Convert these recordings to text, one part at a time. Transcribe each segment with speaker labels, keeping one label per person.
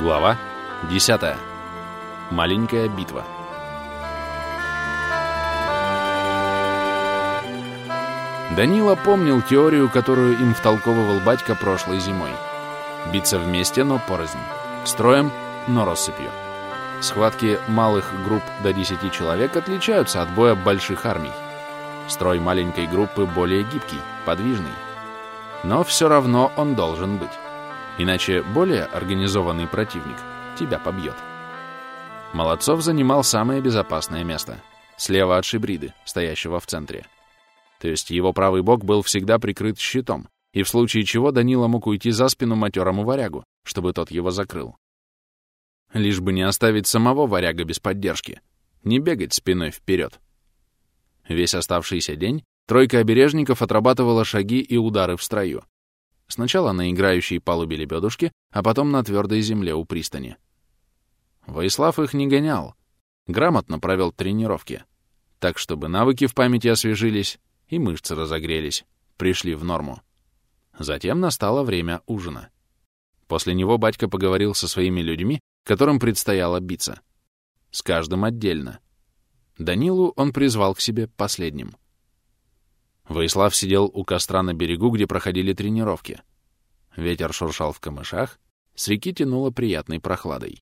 Speaker 1: Глава 10. Маленькая битва. Данила помнил теорию, которую им втолковывал батька прошлой зимой. Биться вместе, но порознь. Строем, но россыпью. Схватки малых групп до 10 человек отличаются от боя больших армий. Строй маленькой группы более гибкий, подвижный. Но все равно он должен быть. Иначе более организованный противник тебя побьет. Молодцов занимал самое безопасное место. Слева от Шибриды, стоящего в центре. То есть его правый бок был всегда прикрыт щитом, и в случае чего Данила мог уйти за спину матерому варягу, чтобы тот его закрыл. Лишь бы не оставить самого варяга без поддержки, не бегать спиной вперед. Весь оставшийся день тройка обережников отрабатывала шаги и удары в строю, Сначала на играющей палубе лебедушки, а потом на твердой земле у пристани. Воислав их не гонял. Грамотно провел тренировки. Так, чтобы навыки в памяти освежились и мышцы разогрелись, пришли в норму. Затем настало время ужина. После него батька поговорил со своими людьми, которым предстояло биться. С каждым отдельно. Данилу он призвал к себе последним. Воислав сидел у костра на берегу, где проходили тренировки. Ветер шуршал в камышах, с реки тянуло приятной прохладой.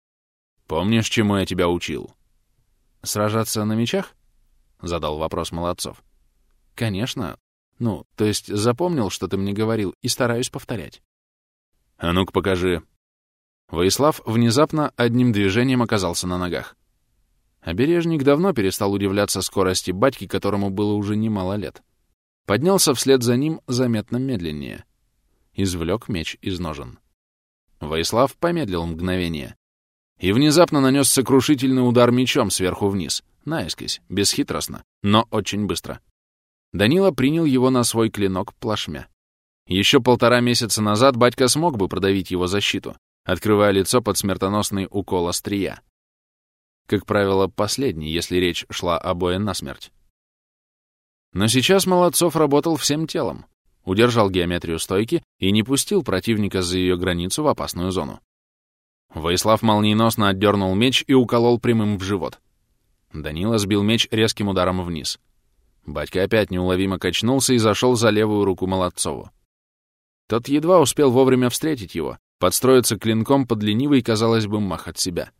Speaker 1: «Помнишь, чему я тебя учил?» «Сражаться на мечах?» — задал вопрос Молодцов. «Конечно. Ну, то есть запомнил, что ты мне говорил, и стараюсь повторять». «А ну-ка покажи». Воислав внезапно одним движением оказался на ногах. Обережник давно перестал удивляться скорости батьки, которому было уже немало лет. Поднялся вслед за ним заметно медленнее. Извлек меч из ножен. Воислав помедлил мгновение и внезапно нанес сокрушительный удар мечом сверху вниз, наискось, бесхитростно, но очень быстро. Данила принял его на свой клинок плашмя. Еще полтора месяца назад батька смог бы продавить его защиту, открывая лицо под смертоносный укол острия. Как правило, последний, если речь шла о бое насмерть. Но сейчас Молодцов работал всем телом, удержал геометрию стойки и не пустил противника за ее границу в опасную зону. Воислав молниеносно отдернул меч и уколол прямым в живот. Данила сбил меч резким ударом вниз. Батька опять неуловимо качнулся и зашел за левую руку Молодцову. Тот едва успел вовремя встретить его, подстроиться клинком под ленивый, казалось бы, мах от себя.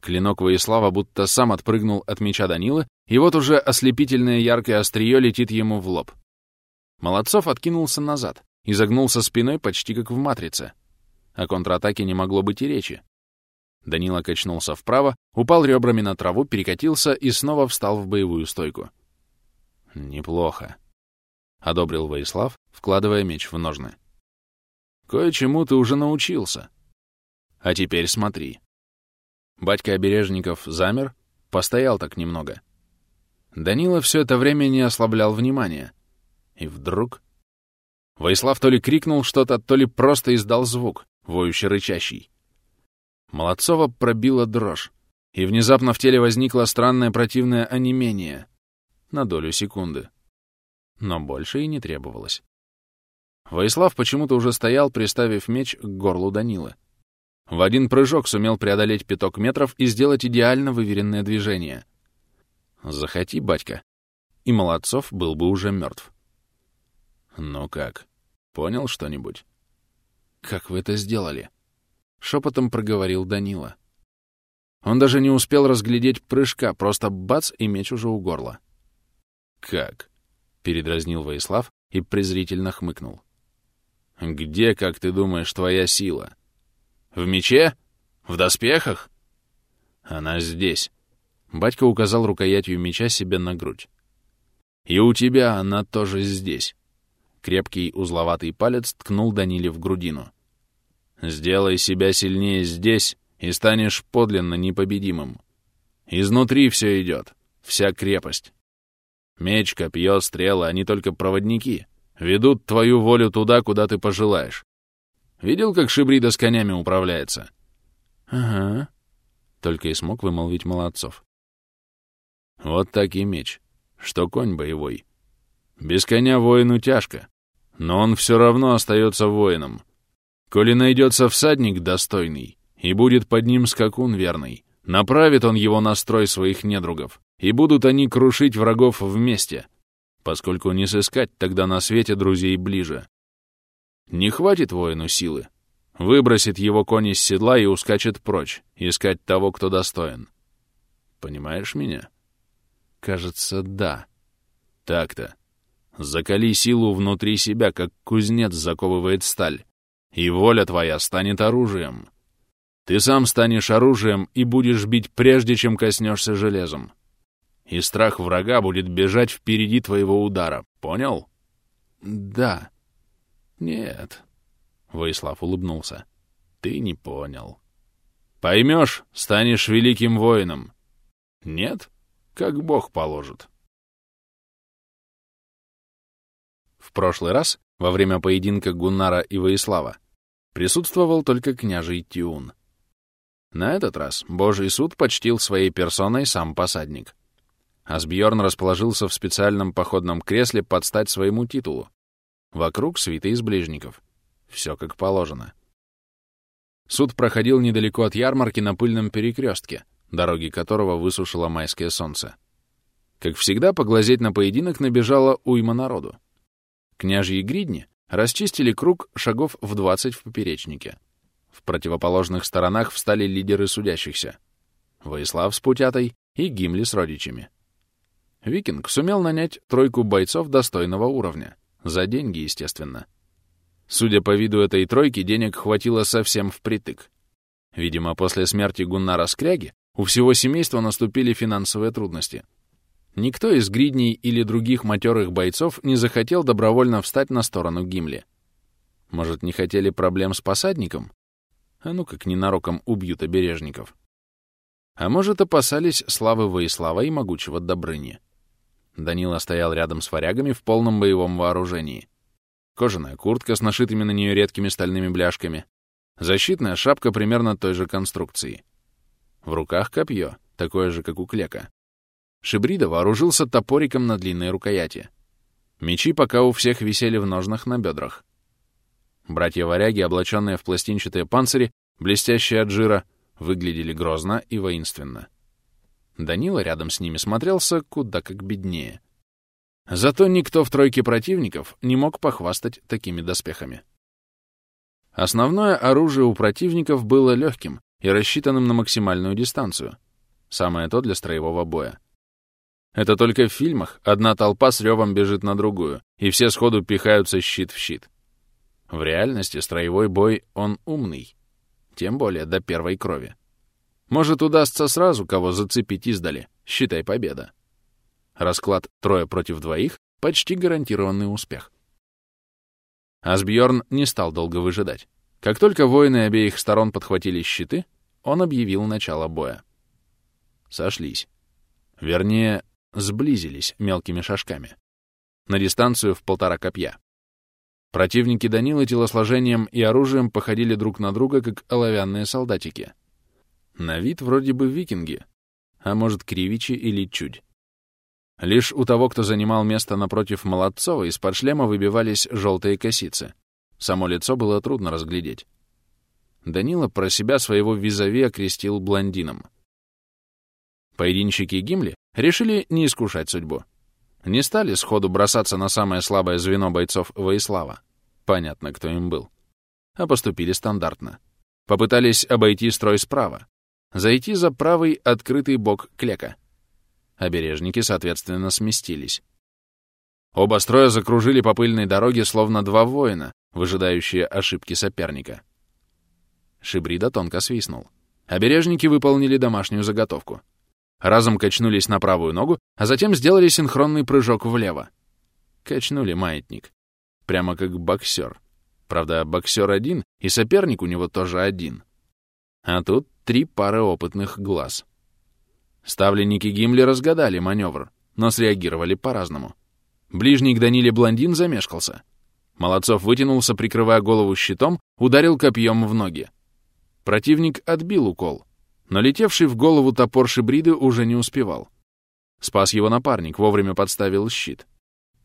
Speaker 1: Клинок Воислава будто сам отпрыгнул от меча Данилы, и вот уже ослепительное яркое острие летит ему в лоб. Молодцов откинулся назад и загнулся спиной почти как в «Матрице». О контратаке не могло быть и речи. Данила качнулся вправо, упал ребрами на траву, перекатился и снова встал в боевую стойку. «Неплохо», — одобрил Воислав, вкладывая меч в ножны. «Кое-чему ты уже научился. А теперь смотри». Батька Обережников замер, постоял так немного. Данила все это время не ослаблял внимания. И вдруг... Воислав то ли крикнул что-то, то ли просто издал звук, воющий-рычащий. Молодцова пробила дрожь, и внезапно в теле возникло странное противное онемение. На долю секунды. Но больше и не требовалось. Воислав почему-то уже стоял, приставив меч к горлу Данилы. В один прыжок сумел преодолеть пяток метров и сделать идеально выверенное движение. Захоти, батька. И Молодцов был бы уже мертв. Ну как, понял что-нибудь? Как вы это сделали? Шепотом проговорил Данила. Он даже не успел разглядеть прыжка, просто бац, и меч уже у горла. «Как?» — передразнил Воислав и презрительно хмыкнул. «Где, как ты думаешь, твоя сила?» В мече? В доспехах? Она здесь. Батька указал рукоятью меча себе на грудь. И у тебя она тоже здесь. Крепкий узловатый палец ткнул Даниле в грудину. Сделай себя сильнее здесь, и станешь подлинно непобедимым. Изнутри все идет, вся крепость. Меч, копье, стрелы, они только проводники. Ведут твою волю туда, куда ты пожелаешь. Видел, как Шибрида с конями управляется?» «Ага», — только и смог вымолвить Молодцов. «Вот так и меч, что конь боевой. Без коня воину тяжко, но он все равно остается воином. Коли найдется всадник достойный, И будет под ним скакун верный. Направит он его на строй своих недругов, и будут они крушить врагов вместе, поскольку не сыскать тогда на свете друзей ближе. Не хватит воину силы. Выбросит его конь из седла и ускачет прочь, искать того, кто достоин. Понимаешь меня? Кажется, да. Так-то. Закали силу внутри себя, как кузнец заковывает сталь, и воля твоя станет оружием. Ты сам станешь оружием и будешь бить прежде, чем коснешься железом. И страх врага будет бежать впереди твоего удара. Понял?
Speaker 2: Да.
Speaker 1: Нет. Воислав улыбнулся. Ты не понял. Поймешь, станешь великим воином. Нет? Как Бог положит. В прошлый раз, во время поединка Гуннара и Воислава, присутствовал только княжий Тиун. На этот раз Божий суд почтил своей персоной сам посадник. Асбьорн расположился в специальном походном кресле под стать своему титулу. Вокруг свита из ближников. Все как положено. Суд проходил недалеко от ярмарки на пыльном перекрестке, дороги которого высушило майское солнце. Как всегда, поглазеть на поединок набежало уйма народу. Княжьи гридни расчистили круг шагов в 20 в поперечнике. В противоположных сторонах встали лидеры судящихся. Воислав с Путятой и Гимли с родичами. Викинг сумел нанять тройку бойцов достойного уровня. За деньги, естественно. Судя по виду этой тройки, денег хватило совсем впритык. Видимо, после смерти Гуннара Скряги у всего семейства наступили финансовые трудности. Никто из гридней или других матерых бойцов не захотел добровольно встать на сторону Гимли. Может, не хотели проблем с посадником? А ну как ненароком убьют обережников. А может, опасались славы Воислава и могучего Добрыни. Данила стоял рядом с варягами в полном боевом вооружении. Кожаная куртка с нашитыми на нее редкими стальными бляшками. Защитная шапка примерно той же конструкции. В руках копье, такое же, как у Клека. Шибрида вооружился топориком на длинной рукояти. Мечи пока у всех висели в ножнах на бедрах. Братья-варяги, облаченные в пластинчатые панцири, блестящие от жира, выглядели грозно и воинственно. Данила рядом с ними смотрелся куда как беднее. Зато никто в тройке противников не мог похвастать такими доспехами. Основное оружие у противников было легким и рассчитанным на максимальную дистанцию. Самое то для строевого боя. Это только в фильмах одна толпа с ревом бежит на другую, и все сходу пихаются щит в щит. В реальности строевой бой, он умный. Тем более до первой крови. Может, удастся сразу кого зацепить издали. Считай победа. Расклад трое против двоих — почти гарантированный успех. Асбьорн не стал долго выжидать. Как только воины обеих сторон подхватили щиты, он объявил начало боя. Сошлись. Вернее, сблизились мелкими шажками. На дистанцию в полтора копья. Противники Данилы телосложением и оружием походили друг на друга, как оловянные солдатики. На вид вроде бы викинги, а может, кривичи или чудь. Лишь у того, кто занимал место напротив Молодцова, из-под шлема выбивались желтые косицы. Само лицо было трудно разглядеть. Данила про себя своего визави окрестил блондином. Поединщики Гимли решили не искушать судьбу. Не стали сходу бросаться на самое слабое звено бойцов Воислава. Понятно, кто им был. А поступили стандартно. Попытались обойти строй справа, зайти за правый открытый бок клека. Обережники, соответственно, сместились. Оба строя закружили по пыльной дороге, словно два воина, выжидающие ошибки соперника. Шибрида тонко свистнул. Обережники выполнили домашнюю заготовку. Разом качнулись на правую ногу, а затем сделали синхронный прыжок влево. Качнули маятник. Прямо как боксер. Правда, боксер один, и соперник у него тоже один. А тут три пары опытных глаз. Ставленники Гимли разгадали маневр, но среагировали по-разному. Ближний к Даниле блондин замешкался. Молодцов вытянулся, прикрывая голову щитом, ударил копьем в ноги. Противник отбил укол, но летевший в голову топор Шибриды уже не успевал. Спас его напарник, вовремя подставил щит.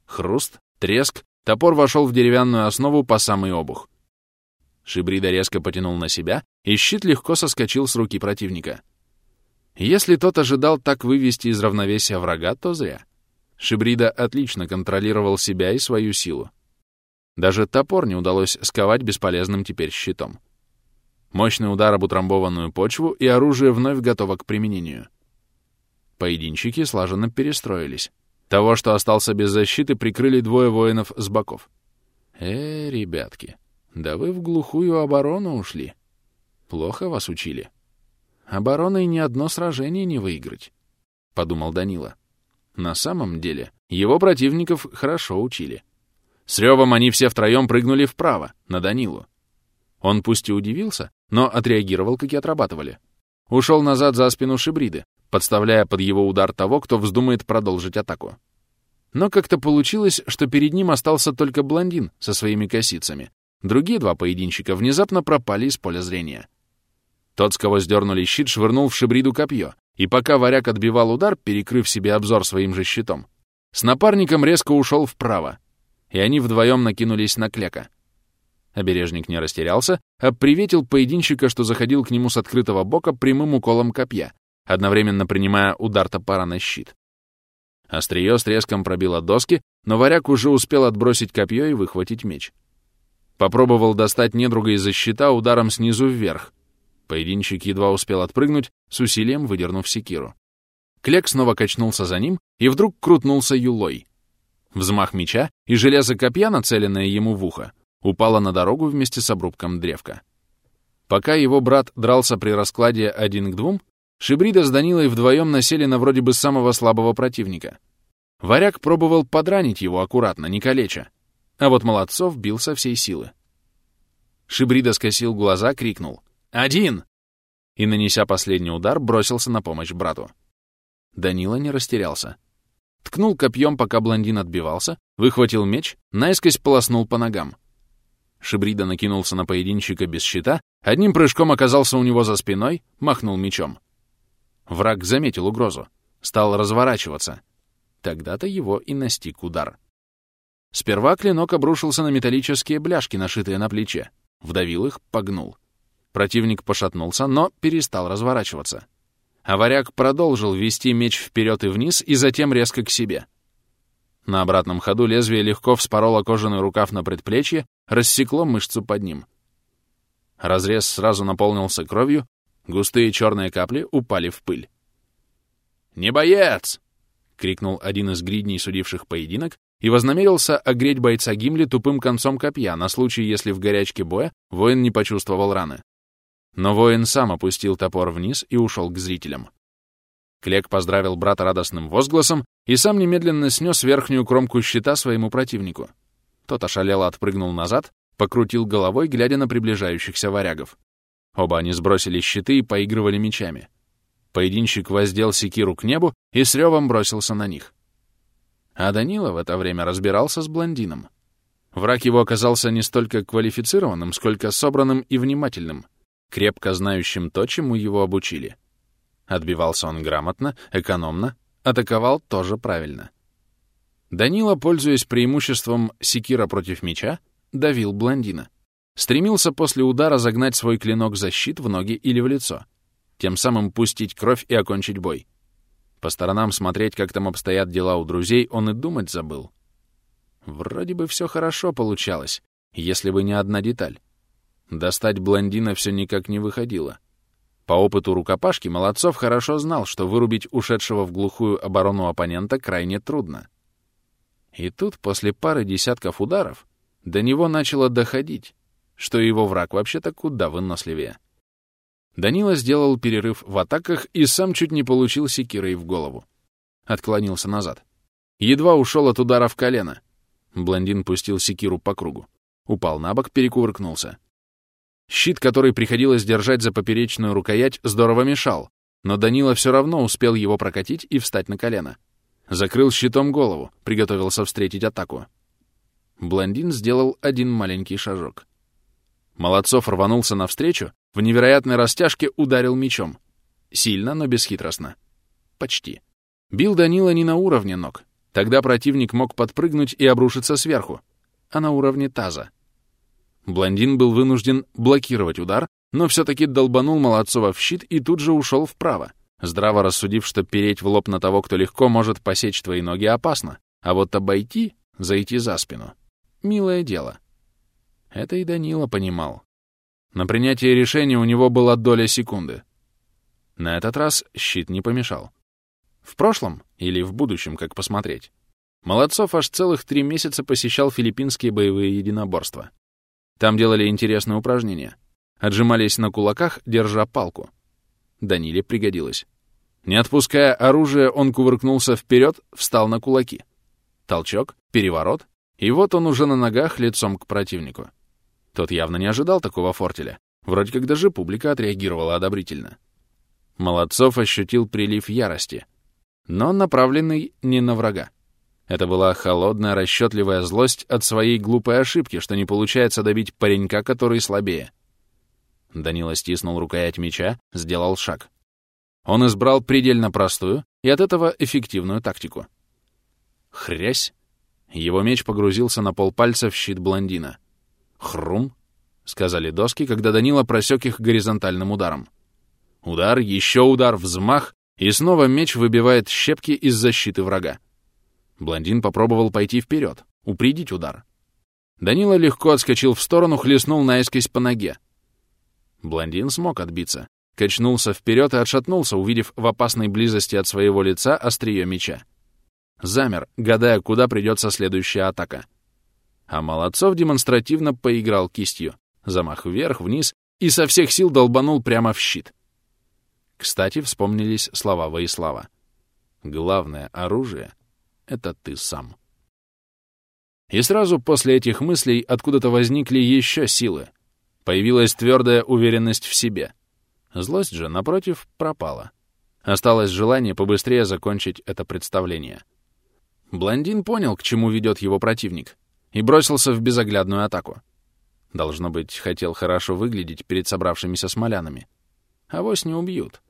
Speaker 1: Хруст, треск, топор вошел в деревянную основу по самый обух. Шибрида резко потянул на себя, и щит легко соскочил с руки противника. Если тот ожидал так вывести из равновесия врага, то зря. Шибрида отлично контролировал себя и свою силу. Даже топор не удалось сковать бесполезным теперь щитом. Мощный удар об утрамбованную почву, и оружие вновь готово к применению. Поединщики слаженно перестроились. Того, что остался без защиты, прикрыли двое воинов с боков. «Э, ребятки, да вы в глухую оборону ушли. Плохо вас учили. Обороной ни одно сражение не выиграть», — подумал Данила. На самом деле, его противников хорошо учили. С ревом они все втроем прыгнули вправо, на Данилу. Он пусть и удивился, но отреагировал, как и отрабатывали. Ушел назад за спину Шибриды, подставляя под его удар того, кто вздумает продолжить атаку. Но как-то получилось, что перед ним остался только блондин со своими косицами. Другие два поединщика внезапно пропали из поля зрения. Тот, с кого сдернули щит, швырнул в Шибриду копье, и пока варяг отбивал удар, перекрыв себе обзор своим же щитом, с напарником резко ушел вправо, и они вдвоем накинулись на Клека. Обережник не растерялся, а приветил поединщика, что заходил к нему с открытого бока прямым уколом копья, одновременно принимая удар топора на щит. Острие с треском пробило доски, но варяг уже успел отбросить копье и выхватить меч. Попробовал достать недруга из-за щита ударом снизу вверх. Поединщик едва успел отпрыгнуть, с усилием выдернув секиру. Клек снова качнулся за ним и вдруг крутнулся юлой. Взмах меча, и железо копья, нацеленное ему в ухо, упало на дорогу вместе с обрубком древка. Пока его брат дрался при раскладе один к двум, Шибрида с Данилой вдвоем насели на вроде бы самого слабого противника. Варяг пробовал подранить его аккуратно, не калеча, а вот Молодцов бил со всей силы. Шибрида скосил глаза, крикнул «Один!» и, нанеся последний удар, бросился на помощь брату. Данила не растерялся. Ткнул копьем, пока блондин отбивался, выхватил меч, наискось полоснул по ногам. Шибрида накинулся на поединщика без щита, одним прыжком оказался у него за спиной, махнул мечом. Враг заметил угрозу, стал разворачиваться. Тогда-то его и настиг удар. Сперва клинок обрушился на металлические бляшки, нашитые на плече. Вдавил их, погнул. Противник пошатнулся, но перестал разворачиваться. А варяг продолжил вести меч вперед и вниз, и затем резко к себе. На обратном ходу лезвие легко вспороло кожаный рукав на предплечье, рассекло мышцу под ним. Разрез сразу наполнился кровью, Густые черные капли упали в пыль. «Не боец!» — крикнул один из гридней, судивших поединок, и вознамерился огреть бойца Гимли тупым концом копья на случай, если в горячке боя воин не почувствовал раны. Но воин сам опустил топор вниз и ушел к зрителям. Клек поздравил брата радостным возгласом и сам немедленно снес верхнюю кромку щита своему противнику. Тот ошалело отпрыгнул назад, покрутил головой, глядя на приближающихся варягов. Оба они сбросили щиты и поигрывали мечами. Поединщик воздел секиру к небу и с ревом бросился на них. А Данила в это время разбирался с блондином. Враг его оказался не столько квалифицированным, сколько собранным и внимательным, крепко знающим то, чему его обучили. Отбивался он грамотно, экономно, атаковал тоже правильно. Данила, пользуясь преимуществом секира против меча, давил блондина. Стремился после удара загнать свой клинок за щит в ноги или в лицо, тем самым пустить кровь и окончить бой. По сторонам смотреть, как там обстоят дела у друзей, он и думать забыл. Вроде бы все хорошо получалось, если бы не одна деталь. Достать блондина все никак не выходило. По опыту рукопашки Молодцов хорошо знал, что вырубить ушедшего в глухую оборону оппонента крайне трудно. И тут, после пары десятков ударов, до него начало доходить, что его враг вообще-то куда выносливее. Данила сделал перерыв в атаках и сам чуть не получил секирой в голову. Отклонился назад. Едва ушел от удара в колено. Блондин пустил секиру по кругу. Упал на бок, перекувыркнулся. Щит, который приходилось держать за поперечную рукоять, здорово мешал, но Данила все равно успел его прокатить и встать на колено. Закрыл щитом голову, приготовился встретить атаку. Блондин сделал один маленький шажок. Молодцов рванулся навстречу, в невероятной растяжке ударил мечом. Сильно, но бесхитростно. Почти. Бил Данила не на уровне ног. Тогда противник мог подпрыгнуть и обрушиться сверху, а на уровне таза. Блондин был вынужден блокировать удар, но все-таки долбанул Молодцова в щит и тут же ушел вправо, здраво рассудив, что переть в лоб на того, кто легко может посечь твои ноги, опасно, а вот обойти, зайти за спину — милое дело. Это и Данила понимал. На принятие решения у него была доля секунды. На этот раз щит не помешал. В прошлом или в будущем, как посмотреть. Молодцов аж целых три месяца посещал филиппинские боевые единоборства. Там делали интересные упражнения. Отжимались на кулаках, держа палку. Даниле пригодилось. Не отпуская оружие, он кувыркнулся вперед, встал на кулаки. Толчок, переворот, и вот он уже на ногах лицом к противнику. Тот явно не ожидал такого фортеля. Вроде как даже публика отреагировала одобрительно. Молодцов ощутил прилив ярости, но направленный не на врага. Это была холодная, расчетливая злость от своей глупой ошибки, что не получается добить паренька, который слабее. Данила стиснул рукоять меча, сделал шаг. Он избрал предельно простую и от этого эффективную тактику. Хрясь! Его меч погрузился на полпальца в щит блондина. «Хрум!» — сказали доски, когда Данила просек их горизонтальным ударом. Удар, еще удар, взмах, и снова меч выбивает щепки из защиты врага. Блондин попробовал пойти вперед, упредить удар. Данила легко отскочил в сторону, хлестнул наискось по ноге. Блондин смог отбиться, качнулся вперед и отшатнулся, увидев в опасной близости от своего лица острие меча. Замер, гадая, куда придется следующая атака. А Молодцов демонстративно поиграл кистью. Замах вверх, вниз и со всех сил долбанул прямо в щит. Кстати, вспомнились слова Воислава. «Главное оружие — это ты сам». И сразу после этих мыслей откуда-то возникли еще силы. Появилась твердая уверенность в себе. Злость же, напротив, пропала. Осталось желание побыстрее закончить это представление. Блондин понял, к чему ведет его противник, и бросился в безоглядную атаку. Должно быть, хотел хорошо выглядеть перед собравшимися смолянами. Авось не убьют.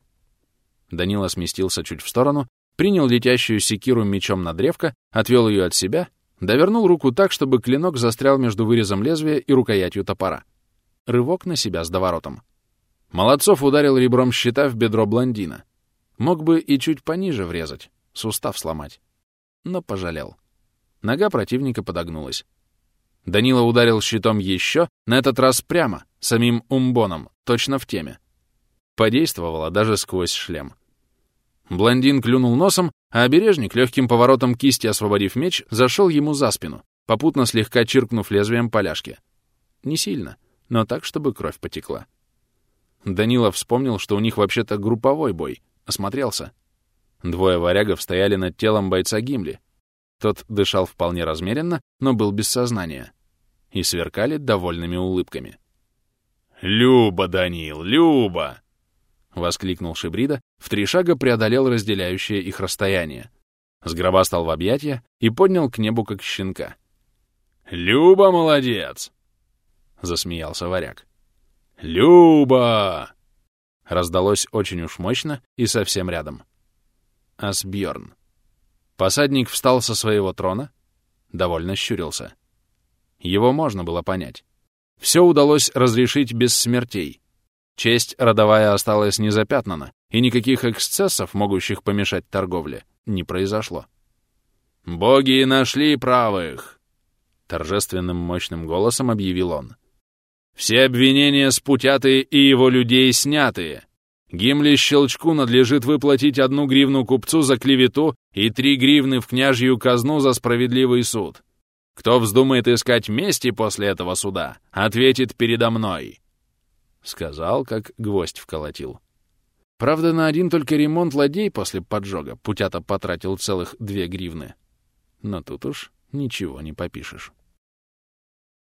Speaker 1: Данила сместился чуть в сторону, принял летящую секиру мечом на древко, отвел ее от себя, довернул руку так, чтобы клинок застрял между вырезом лезвия и рукоятью топора. Рывок на себя с доворотом. Молодцов ударил ребром щита в бедро блондина. Мог бы и чуть пониже врезать, сустав сломать. Но пожалел. Нога противника подогнулась. Данила ударил щитом еще, на этот раз прямо, самим умбоном, точно в теме. Подействовало даже сквозь шлем. Блондин клюнул носом, а обережник, легким поворотом кисти освободив меч, зашел ему за спину, попутно слегка чиркнув лезвием поляшки. Не сильно, но так, чтобы кровь потекла. Данила вспомнил, что у них вообще-то групповой бой, осмотрелся. Двое варягов стояли над телом бойца Гимли. Тот дышал вполне размеренно, но был без сознания. И сверкали довольными улыбками.
Speaker 2: «Люба, Данил, Люба!»
Speaker 1: — воскликнул Шибрида, в три шага преодолел разделяющее их расстояние. Сгробастал в объятия и поднял к небу, как щенка.
Speaker 2: «Люба молодец!» — засмеялся варяг. «Люба!»
Speaker 1: Раздалось очень уж мощно и совсем рядом. Асбьорн. Посадник встал со своего трона, довольно щурился. Его можно было понять. Все удалось разрешить без смертей — Честь родовая осталась незапятнана, и никаких эксцессов, могущих помешать торговле, не произошло.
Speaker 2: «Боги нашли правых!»
Speaker 1: — торжественным мощным голосом объявил он.
Speaker 2: «Все обвинения спутятые и его людей снятые. Гимли Щелчку надлежит выплатить одну гривну купцу за клевету и три гривны в княжью казну за справедливый суд. Кто вздумает искать мести после этого суда, ответит передо мной».
Speaker 1: Сказал, как гвоздь вколотил. Правда, на один только ремонт ладей после поджога Путята потратил целых две гривны. Но тут уж ничего не попишешь.